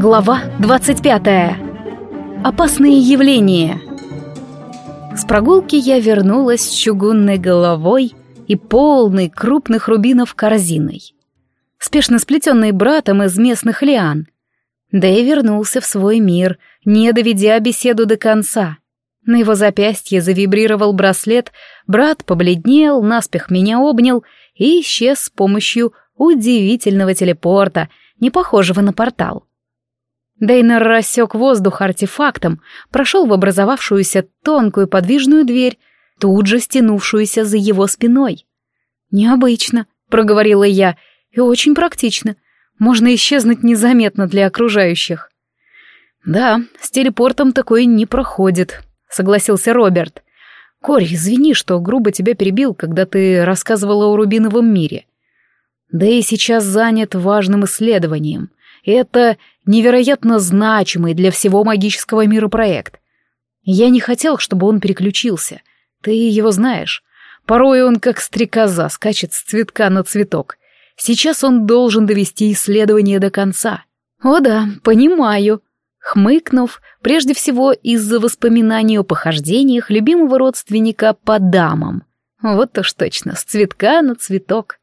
Глава 25. Опасные явления. С прогулки я вернулась с чугунной головой и полной крупных рубинов корзиной, спешно сплетенной братом из местных лиан. Да и вернулся в свой мир, не доведя беседу до конца. На его запястье завибрировал браслет, брат побледнел, наспех меня обнял и исчез с помощью удивительного телепорта, не похожего на портал. Дейнер рассек воздух артефактом, прошел в образовавшуюся тонкую подвижную дверь, тут же стянувшуюся за его спиной. «Необычно», — проговорила я, — «и очень практично. Можно исчезнуть незаметно для окружающих». «Да, с телепортом такое не проходит», — согласился Роберт. «Корь, извини, что грубо тебя перебил, когда ты рассказывала о Рубиновом мире. Да и сейчас занят важным исследованием. Это невероятно значимый для всего магического мира проект. Я не хотел, чтобы он переключился. Ты его знаешь. Порой он как стрекоза скачет с цветка на цветок. Сейчас он должен довести исследование до конца. О да, понимаю. Хмыкнув, прежде всего из-за воспоминаний о похождениях любимого родственника по дамам. Вот уж точно, с цветка на цветок.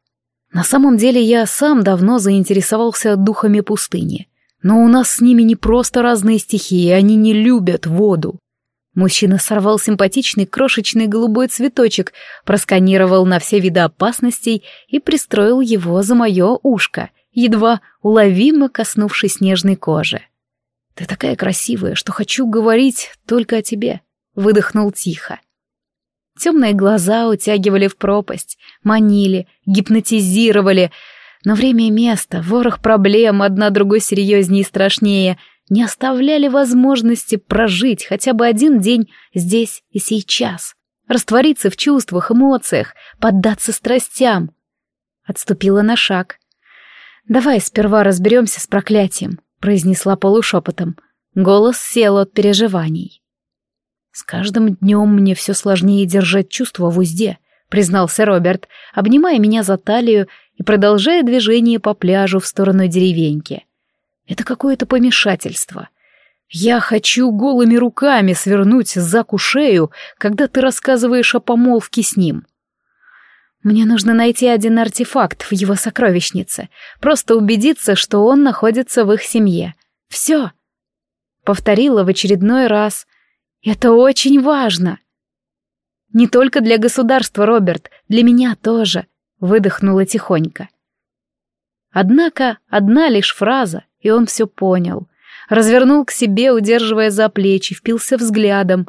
На самом деле я сам давно заинтересовался духами пустыни. Но у нас с ними не просто разные стихии, они не любят воду. Мужчина сорвал симпатичный крошечный голубой цветочек, просканировал на все виды опасностей и пристроил его за мое ушко, едва уловимо коснувшись нежной кожи. «Ты такая красивая, что хочу говорить только о тебе», — выдохнул тихо. Темные глаза утягивали в пропасть, манили, гипнотизировали — но время и место, ворох проблем, одна другой серьезнее и страшнее, не оставляли возможности прожить хотя бы один день здесь и сейчас, раствориться в чувствах, эмоциях, поддаться страстям. Отступила на шаг. «Давай сперва разберемся с проклятием», — произнесла полушепотом. Голос сел от переживаний. «С каждым днем мне все сложнее держать чувства в узде», — признался Роберт, обнимая меня за талию и продолжая движение по пляжу в сторону деревеньки. Это какое-то помешательство. Я хочу голыми руками свернуть за кушею, когда ты рассказываешь о помолвке с ним. Мне нужно найти один артефакт в его сокровищнице, просто убедиться, что он находится в их семье. Все. Повторила в очередной раз. Это очень важно. Не только для государства, Роберт, для меня тоже выдохнула тихонько. Однако одна лишь фраза, и он все понял. Развернул к себе, удерживая за плечи, впился взглядом.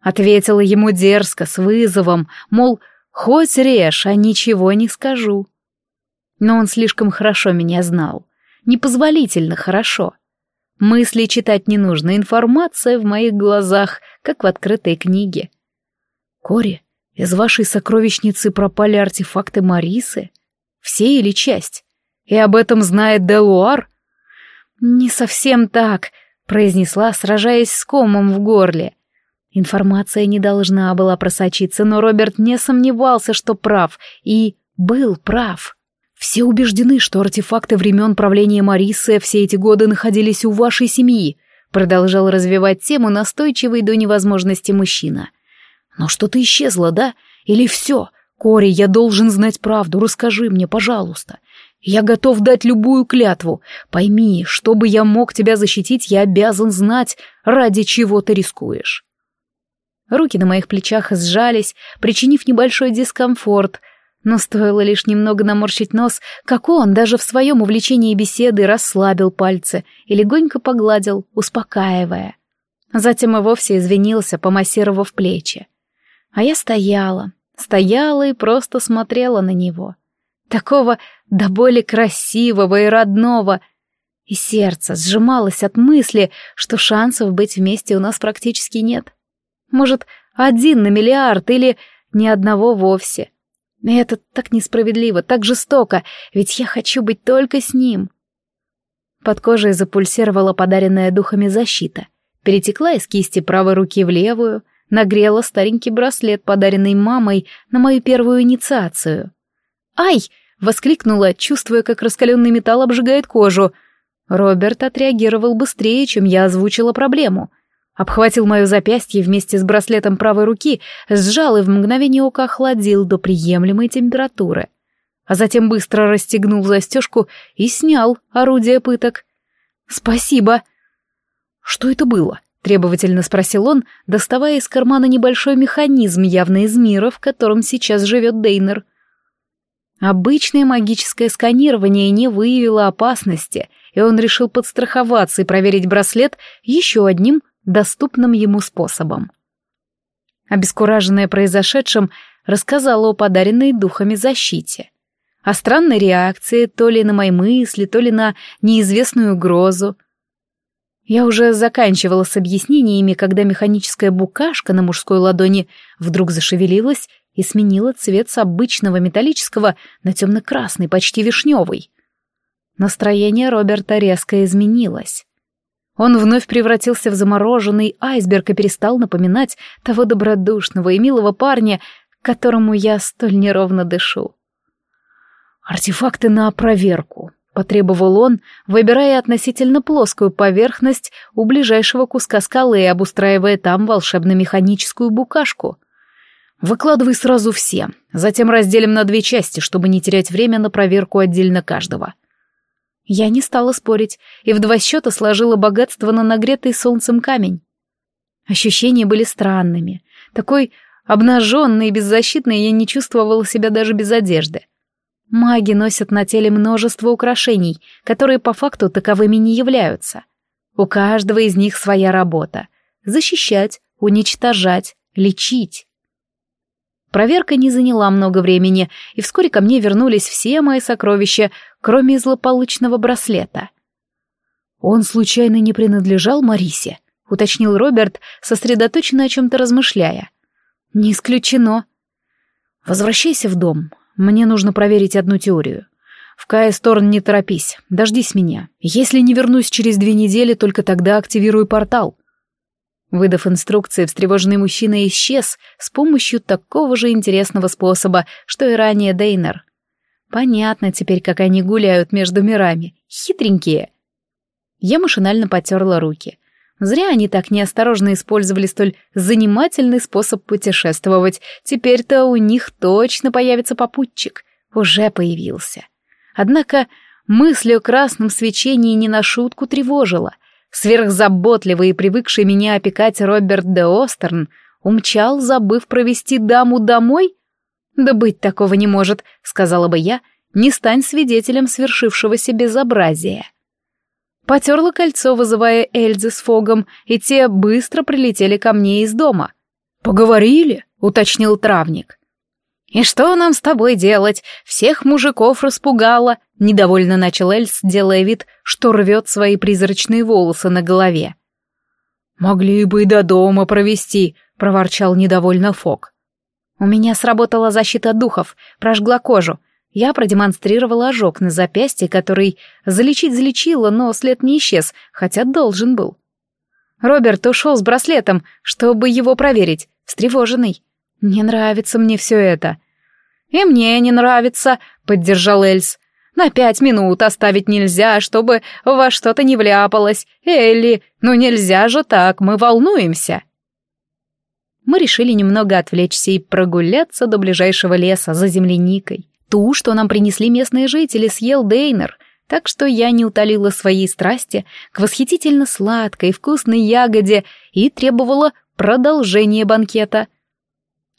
Ответила ему дерзко, с вызовом, мол, хоть режь, а ничего не скажу. Но он слишком хорошо меня знал. Непозволительно хорошо. Мысли читать не нужно, информация в моих глазах, как в открытой книге. «Кори, из вашей сокровищницы пропали артефакты Марисы? Все или часть? И об этом знает Делуар? Не совсем так, произнесла, сражаясь с комом в горле. Информация не должна была просочиться, но Роберт не сомневался, что прав, и был прав. Все убеждены, что артефакты времен правления Марисы все эти годы находились у вашей семьи, продолжал развивать тему настойчивый до невозможности мужчина. Но что-то исчезло, да? Или все? Кори, я должен знать правду, расскажи мне, пожалуйста. Я готов дать любую клятву. Пойми, чтобы я мог тебя защитить, я обязан знать, ради чего ты рискуешь. Руки на моих плечах сжались, причинив небольшой дискомфорт, но стоило лишь немного наморщить нос, как он даже в своем увлечении беседы расслабил пальцы и легонько погладил, успокаивая. Затем и вовсе извинился, помассировав плечи. А я стояла, стояла и просто смотрела на него. Такого до боли красивого и родного. И сердце сжималось от мысли, что шансов быть вместе у нас практически нет. Может, один на миллиард или ни одного вовсе. И это так несправедливо, так жестоко, ведь я хочу быть только с ним. Под кожей запульсировала подаренная духами защита. Перетекла из кисти правой руки в левую — нагрела старенький браслет, подаренный мамой на мою первую инициацию. «Ай!» — воскликнула, чувствуя, как раскаленный металл обжигает кожу. Роберт отреагировал быстрее, чем я озвучила проблему. Обхватил мое запястье вместе с браслетом правой руки, сжал и в мгновение ока охладил до приемлемой температуры. А затем быстро расстегнул застежку и снял орудие пыток. «Спасибо!» «Что это было?» Требовательно спросил он, доставая из кармана небольшой механизм явно из мира, в котором сейчас живет Дейнер. Обычное магическое сканирование не выявило опасности, и он решил подстраховаться и проверить браслет еще одним доступным ему способом. Обескураженная произошедшим, рассказала о подаренной духами защите. О странной реакции то ли на мои мысли, то ли на неизвестную угрозу — я уже заканчивала с объяснениями, когда механическая букашка на мужской ладони вдруг зашевелилась и сменила цвет с обычного металлического на темно-красный, почти вишневый. Настроение Роберта резко изменилось. Он вновь превратился в замороженный айсберг и перестал напоминать того добродушного и милого парня, которому я столь неровно дышу. «Артефакты на проверку», потребовал он, выбирая относительно плоскую поверхность у ближайшего куска скалы и обустраивая там волшебно-механическую букашку. «Выкладывай сразу все, затем разделим на две части, чтобы не терять время на проверку отдельно каждого». Я не стала спорить и в два счета сложила богатство на нагретый солнцем камень. Ощущения были странными. Такой обнаженной и беззащитной я не чувствовала себя даже без одежды. — Маги носят на теле множество украшений, которые по факту таковыми не являются. У каждого из них своя работа — защищать, уничтожать, лечить. Проверка не заняла много времени, и вскоре ко мне вернулись все мои сокровища, кроме злополучного браслета. «Он случайно не принадлежал Марисе?» — уточнил Роберт, сосредоточенно о чем-то размышляя. «Не исключено». «Возвращайся в дом. Мне нужно проверить одну теорию. В кая не торопись, дождись меня. Если не вернусь через две недели, только тогда активирую портал». Выдав инструкции, встревоженный мужчина исчез с помощью такого же интересного способа, что и ранее Дейнер. Понятно теперь, как они гуляют между мирами. Хитренькие. Я машинально потерла руки. Зря они так неосторожно использовали столь занимательный способ путешествовать. Теперь-то у них точно появится попутчик. Уже появился. Однако мысль о красном свечении не на шутку тревожила. Сверхзаботливый и привыкший меня опекать Роберт де Остерн умчал, забыв провести даму домой? «Да быть такого не может», — сказала бы я, — «не стань свидетелем свершившегося безобразия». Потерла кольцо, вызывая Эльзы с Фогом, и те быстро прилетели ко мне из дома. «Поговорили?» — уточнил травник. «И что нам с тобой делать? Всех мужиков распугала!» — недовольно начал Эльс, делая вид, что рвет свои призрачные волосы на голове. «Могли бы и до дома провести», — проворчал недовольно Фог. «У меня сработала защита духов, прожгла кожу, я продемонстрировала ожог на запястье, который залечить залечила, но след не исчез, хотя должен был. Роберт ушел с браслетом, чтобы его проверить, встревоженный. «Не нравится мне все это». «И мне не нравится», — поддержал Эльс. «На пять минут оставить нельзя, чтобы во что-то не вляпалось. Элли, ну нельзя же так, мы волнуемся». Мы решили немного отвлечься и прогуляться до ближайшего леса за земляникой. Ту, что нам принесли местные жители, съел Дейнер, так что я не утолила своей страсти к восхитительно сладкой и вкусной ягоде и требовала продолжения банкета.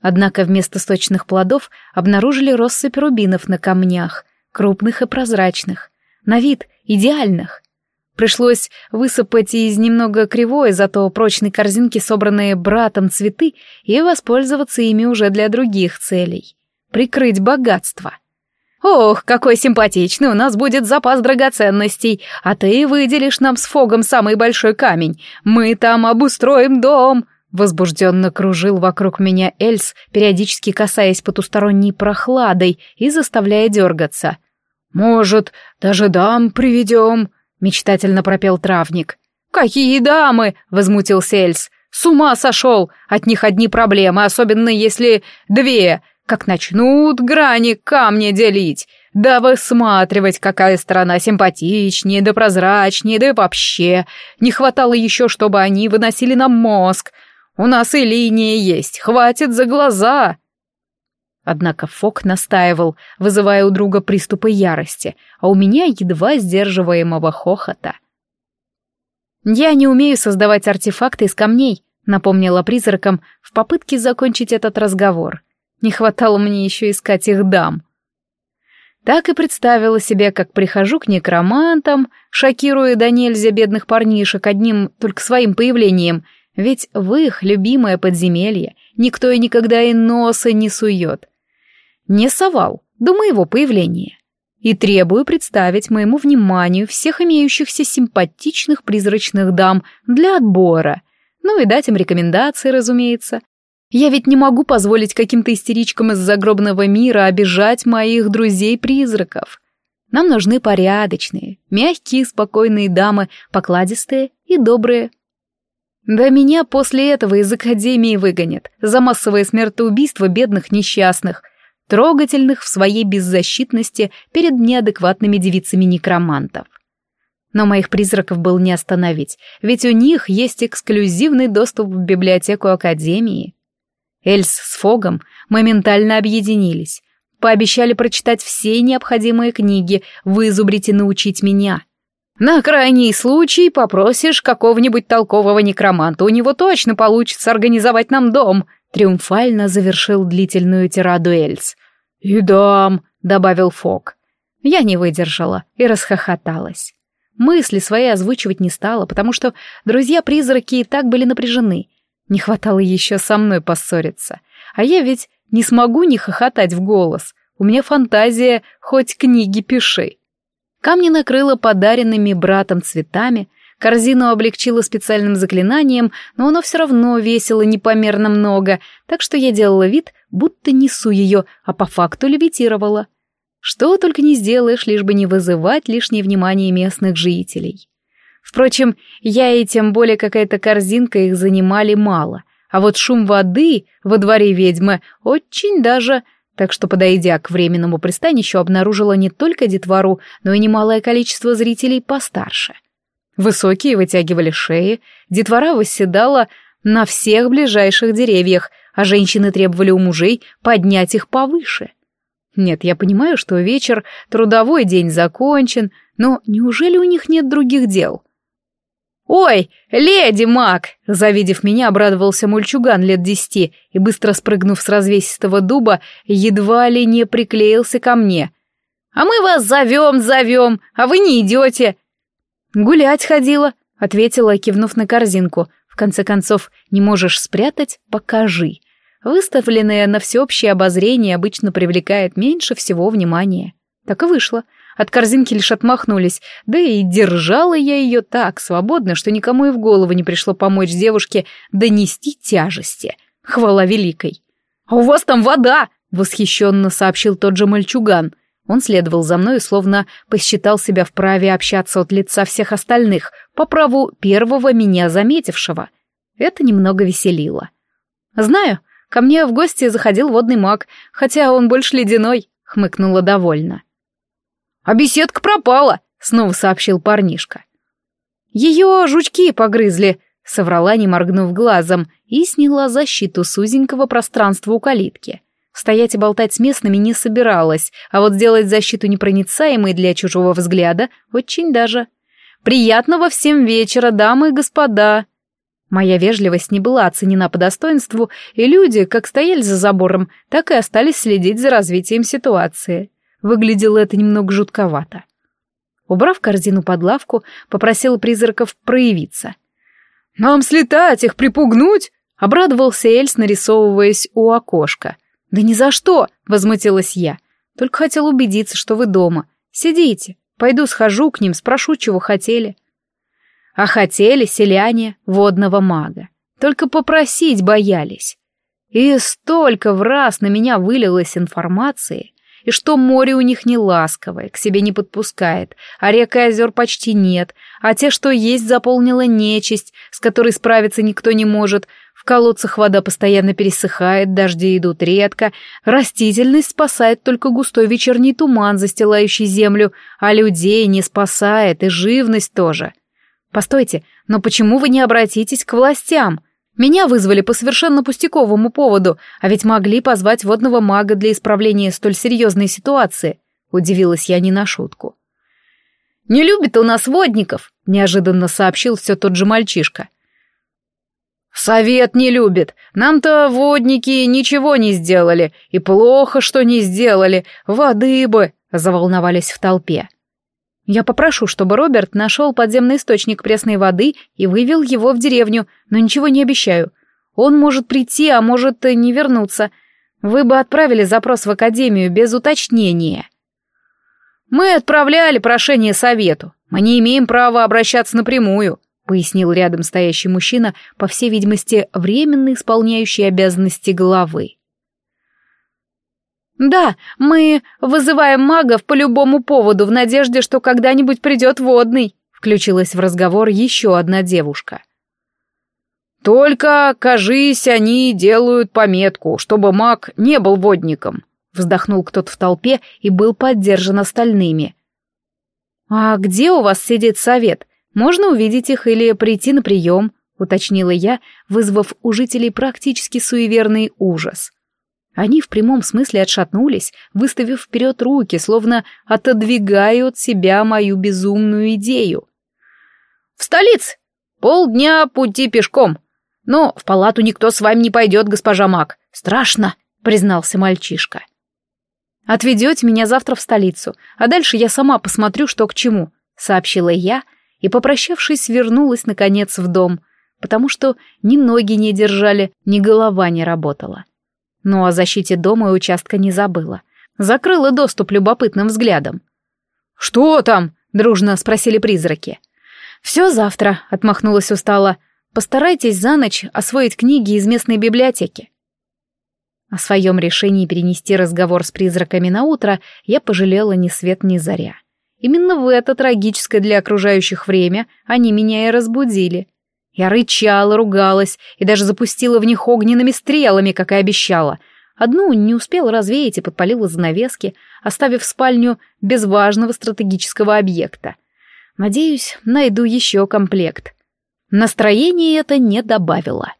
Однако вместо сочных плодов обнаружили россыпь рубинов на камнях, крупных и прозрачных, на вид идеальных. Пришлось высыпать из немного кривой, зато прочной корзинки собранные братом цветы и воспользоваться ими уже для других целей прикрыть богатство. Ох, какой симпатичный у нас будет запас драгоценностей, а ты выделишь нам с Фогом самый большой камень. Мы там обустроим дом. Возбужденно кружил вокруг меня Эльс, периодически касаясь потусторонней прохладой и заставляя дергаться. «Может, даже дам приведем?» — мечтательно пропел травник. «Какие дамы!» — возмутился Эльс. «С ума сошел! От них одни проблемы, особенно если две. Как начнут грани камни делить, да высматривать, какая сторона симпатичнее, да прозрачнее, да вообще. Не хватало еще, чтобы они выносили нам мозг. У нас и линии есть, хватит за глаза. Однако Фок настаивал, вызывая у друга приступы ярости, а у меня едва сдерживаемого хохота. «Я не умею создавать артефакты из камней», — напомнила призракам в попытке закончить этот разговор. Не хватало мне еще искать их дам. Так и представила себе, как прихожу к некромантам, шокируя до нельзя бедных парнишек одним только своим появлением, ведь в их любимое подземелье никто и никогда и носа не сует. Не совал до моего появления. И требую представить моему вниманию всех имеющихся симпатичных призрачных дам для отбора — ну и дать им рекомендации, разумеется, я ведь не могу позволить каким-то истеричкам из загробного мира обижать моих друзей-призраков. Нам нужны порядочные, мягкие, спокойные дамы, покладистые и добрые. Да меня после этого из Академии выгонят за массовое смертоубийство бедных несчастных, трогательных в своей беззащитности перед неадекватными девицами некромантов. Но моих призраков было не остановить, ведь у них есть эксклюзивный доступ в библиотеку Академии. Эльс с Фогом моментально объединились. Пообещали прочитать все необходимые книги, вызубрить и научить меня. На крайний случай попросишь какого-нибудь толкового некроманта, у него точно получится организовать нам дом», — триумфально завершил длительную тираду Эльс. «И дам», — добавил Фог. Я не выдержала и расхохоталась. Мысли свои озвучивать не стала, потому что друзья-призраки и так были напряжены — не хватало еще со мной поссориться. А я ведь не смогу не хохотать в голос. У меня фантазия, хоть книги пиши. Камни накрыла подаренными братом цветами, корзину облегчила специальным заклинанием, но оно все равно весило непомерно много, так что я делала вид, будто несу ее, а по факту левитировала. Что только не сделаешь, лишь бы не вызывать лишнее внимание местных жителей. Впрочем, я и тем более какая-то корзинка их занимали мало, а вот шум воды во дворе ведьмы очень даже... Так что, подойдя к временному пристанищу, обнаружила не только детвору, но и немалое количество зрителей постарше. Высокие вытягивали шеи, детвора восседала на всех ближайших деревьях, а женщины требовали у мужей поднять их повыше. Нет, я понимаю, что вечер, трудовой день закончен, но неужели у них нет других дел? «Ой, леди Мак!» — завидев меня, обрадовался мульчуган лет десяти и, быстро спрыгнув с развесистого дуба, едва ли не приклеился ко мне. «А мы вас зовем, зовем, а вы не идете!» «Гулять ходила», — ответила, кивнув на корзинку. «В конце концов, не можешь спрятать — покажи». Выставленное на всеобщее обозрение обычно привлекает меньше всего внимания. Так и вышло — от корзинки лишь отмахнулись, да и держала я ее так свободно, что никому и в голову не пришло помочь девушке донести тяжести. Хвала великой. «А у вас там вода!» — восхищенно сообщил тот же мальчуган. Он следовал за мной словно посчитал себя вправе общаться от лица всех остальных, по праву первого меня заметившего. Это немного веселило. «Знаю, ко мне в гости заходил водный маг, хотя он больше ледяной», — хмыкнула довольно. А беседка пропала, снова сообщил парнишка. Ее жучки погрызли, соврала, не моргнув глазом, и сняла защиту с узенького пространства у калитки. Стоять и болтать с местными не собиралась, а вот сделать защиту непроницаемой для чужого взгляда очень даже. «Приятного всем вечера, дамы и господа!» Моя вежливость не была оценена по достоинству, и люди, как стояли за забором, так и остались следить за развитием ситуации. Выглядело это немного жутковато. Убрав корзину под лавку, попросил призраков проявиться. «Нам слетать, их припугнуть!» — обрадовался Эльс, нарисовываясь у окошка. «Да ни за что!» — возмутилась я. «Только хотел убедиться, что вы дома. Сидите. Пойду схожу к ним, спрошу, чего хотели». А хотели селяне водного мага. Только попросить боялись. И столько в раз на меня вылилось информации — и что море у них не ласковое, к себе не подпускает, а рек и озер почти нет, а те, что есть, заполнила нечисть, с которой справиться никто не может, в колодцах вода постоянно пересыхает, дожди идут редко, растительность спасает только густой вечерний туман, застилающий землю, а людей не спасает, и живность тоже. Постойте, но почему вы не обратитесь к властям? Меня вызвали по совершенно пустяковому поводу, а ведь могли позвать водного мага для исправления столь серьезной ситуации. Удивилась я не на шутку. «Не любит у нас водников», — неожиданно сообщил все тот же мальчишка. «Совет не любит. Нам-то водники ничего не сделали. И плохо, что не сделали. Воды бы», — заволновались в толпе. Я попрошу, чтобы Роберт нашел подземный источник пресной воды и вывел его в деревню, но ничего не обещаю. Он может прийти, а может и не вернуться. Вы бы отправили запрос в Академию без уточнения. Мы отправляли прошение совету. Мы не имеем права обращаться напрямую, пояснил рядом стоящий мужчина, по всей видимости, временно исполняющий обязанности главы. «Да, мы вызываем магов по любому поводу в надежде, что когда-нибудь придет водный», включилась в разговор еще одна девушка. «Только, кажись, они делают пометку, чтобы маг не был водником», вздохнул кто-то в толпе и был поддержан остальными. «А где у вас сидит совет? Можно увидеть их или прийти на прием?» уточнила я, вызвав у жителей практически суеверный ужас – они в прямом смысле отшатнулись, выставив вперед руки, словно отодвигая от себя мою безумную идею. «В столиц! Полдня пути пешком! Но в палату никто с вами не пойдет, госпожа Мак. Страшно!» — признался мальчишка. «Отведете меня завтра в столицу, а дальше я сама посмотрю, что к чему», — сообщила я, и, попрощавшись, вернулась, наконец, в дом, потому что ни ноги не держали, ни голова не работала но о защите дома и участка не забыла. Закрыла доступ любопытным взглядом. «Что там?» — дружно спросили призраки. «Все завтра», — отмахнулась устало. «Постарайтесь за ночь освоить книги из местной библиотеки». О своем решении перенести разговор с призраками на утро я пожалела ни свет ни заря. Именно в это трагическое для окружающих время они меня и разбудили. Я рычала, ругалась и даже запустила в них огненными стрелами, как и обещала. Одну не успела развеять и подпалила занавески, оставив спальню без важного стратегического объекта. Надеюсь, найду еще комплект. Настроение это не добавило.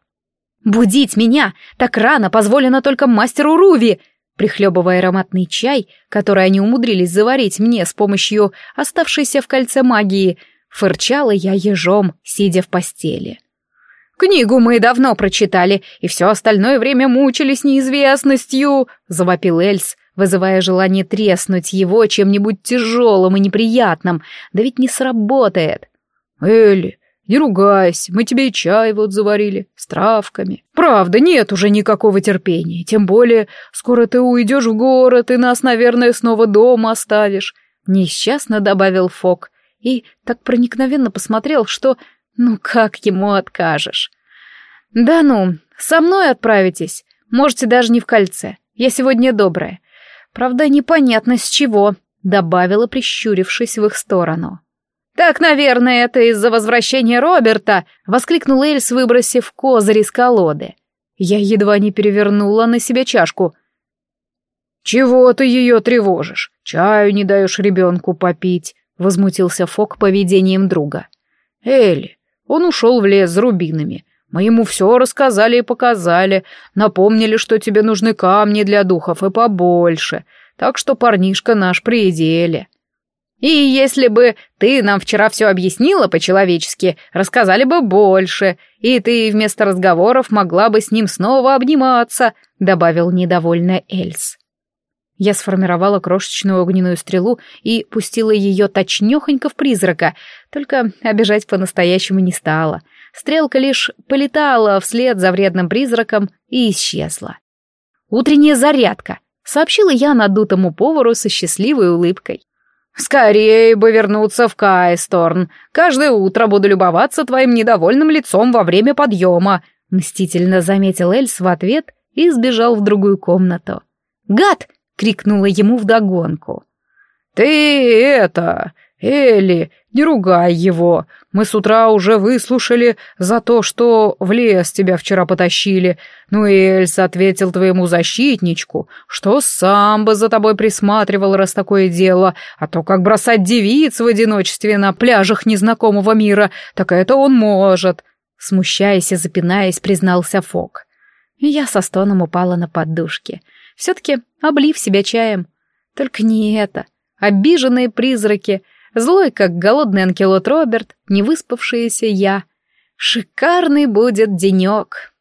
«Будить меня! Так рано позволено только мастеру Руви!» Прихлебывая ароматный чай, который они умудрились заварить мне с помощью оставшейся в кольце магии — Фырчала я ежом, сидя в постели. «Книгу мы давно прочитали, и все остальное время мучились неизвестностью», — завопил Эльс, вызывая желание треснуть его чем-нибудь тяжелым и неприятным, да ведь не сработает. «Элли, не ругайся, мы тебе и чай вот заварили, с травками. Правда, нет уже никакого терпения, тем более скоро ты уйдешь в город и нас, наверное, снова дома оставишь», — несчастно добавил Фок, и так проникновенно посмотрел, что... Ну как ему откажешь? Да ну, со мной отправитесь. Можете даже не в кольце. Я сегодня добрая. Правда, непонятно с чего, добавила, прищурившись в их сторону. «Так, наверное, это из-за возвращения Роберта!» — воскликнул Эльс, выбросив козырь из колоды. Я едва не перевернула на себя чашку. «Чего ты ее тревожишь? Чаю не даешь ребенку попить. — возмутился Фок поведением друга. «Элли, он ушел в лес с рубинами. Мы ему все рассказали и показали, напомнили, что тебе нужны камни для духов и побольше, так что парнишка наш при пределе». «И если бы ты нам вчера все объяснила по-человечески, рассказали бы больше, и ты вместо разговоров могла бы с ним снова обниматься», — добавил недовольная Эльс. Я сформировала крошечную огненную стрелу и пустила ее точнёхонько в призрака, только обижать по-настоящему не стала. Стрелка лишь полетала вслед за вредным призраком и исчезла. «Утренняя зарядка», — сообщила я надутому повару со счастливой улыбкой. «Скорее бы вернуться в Кайсторн. Каждое утро буду любоваться твоим недовольным лицом во время подъема», — мстительно заметил Эльс в ответ и сбежал в другую комнату. «Гад!» — — крикнула ему вдогонку. «Ты это, Элли, не ругай его. Мы с утра уже выслушали за то, что в лес тебя вчера потащили. Ну и Эльс ответил твоему защитничку, что сам бы за тобой присматривал, раз такое дело. А то как бросать девиц в одиночестве на пляжах незнакомого мира, так это он может». Смущаясь и запинаясь, признался Фок. Я со стоном упала на подушки — все-таки облив себя чаем. Только не это. Обиженные призраки, злой, как голодный анкелот Роберт, невыспавшаяся я. Шикарный будет денек.